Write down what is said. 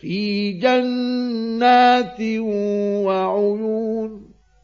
في جنات وعيون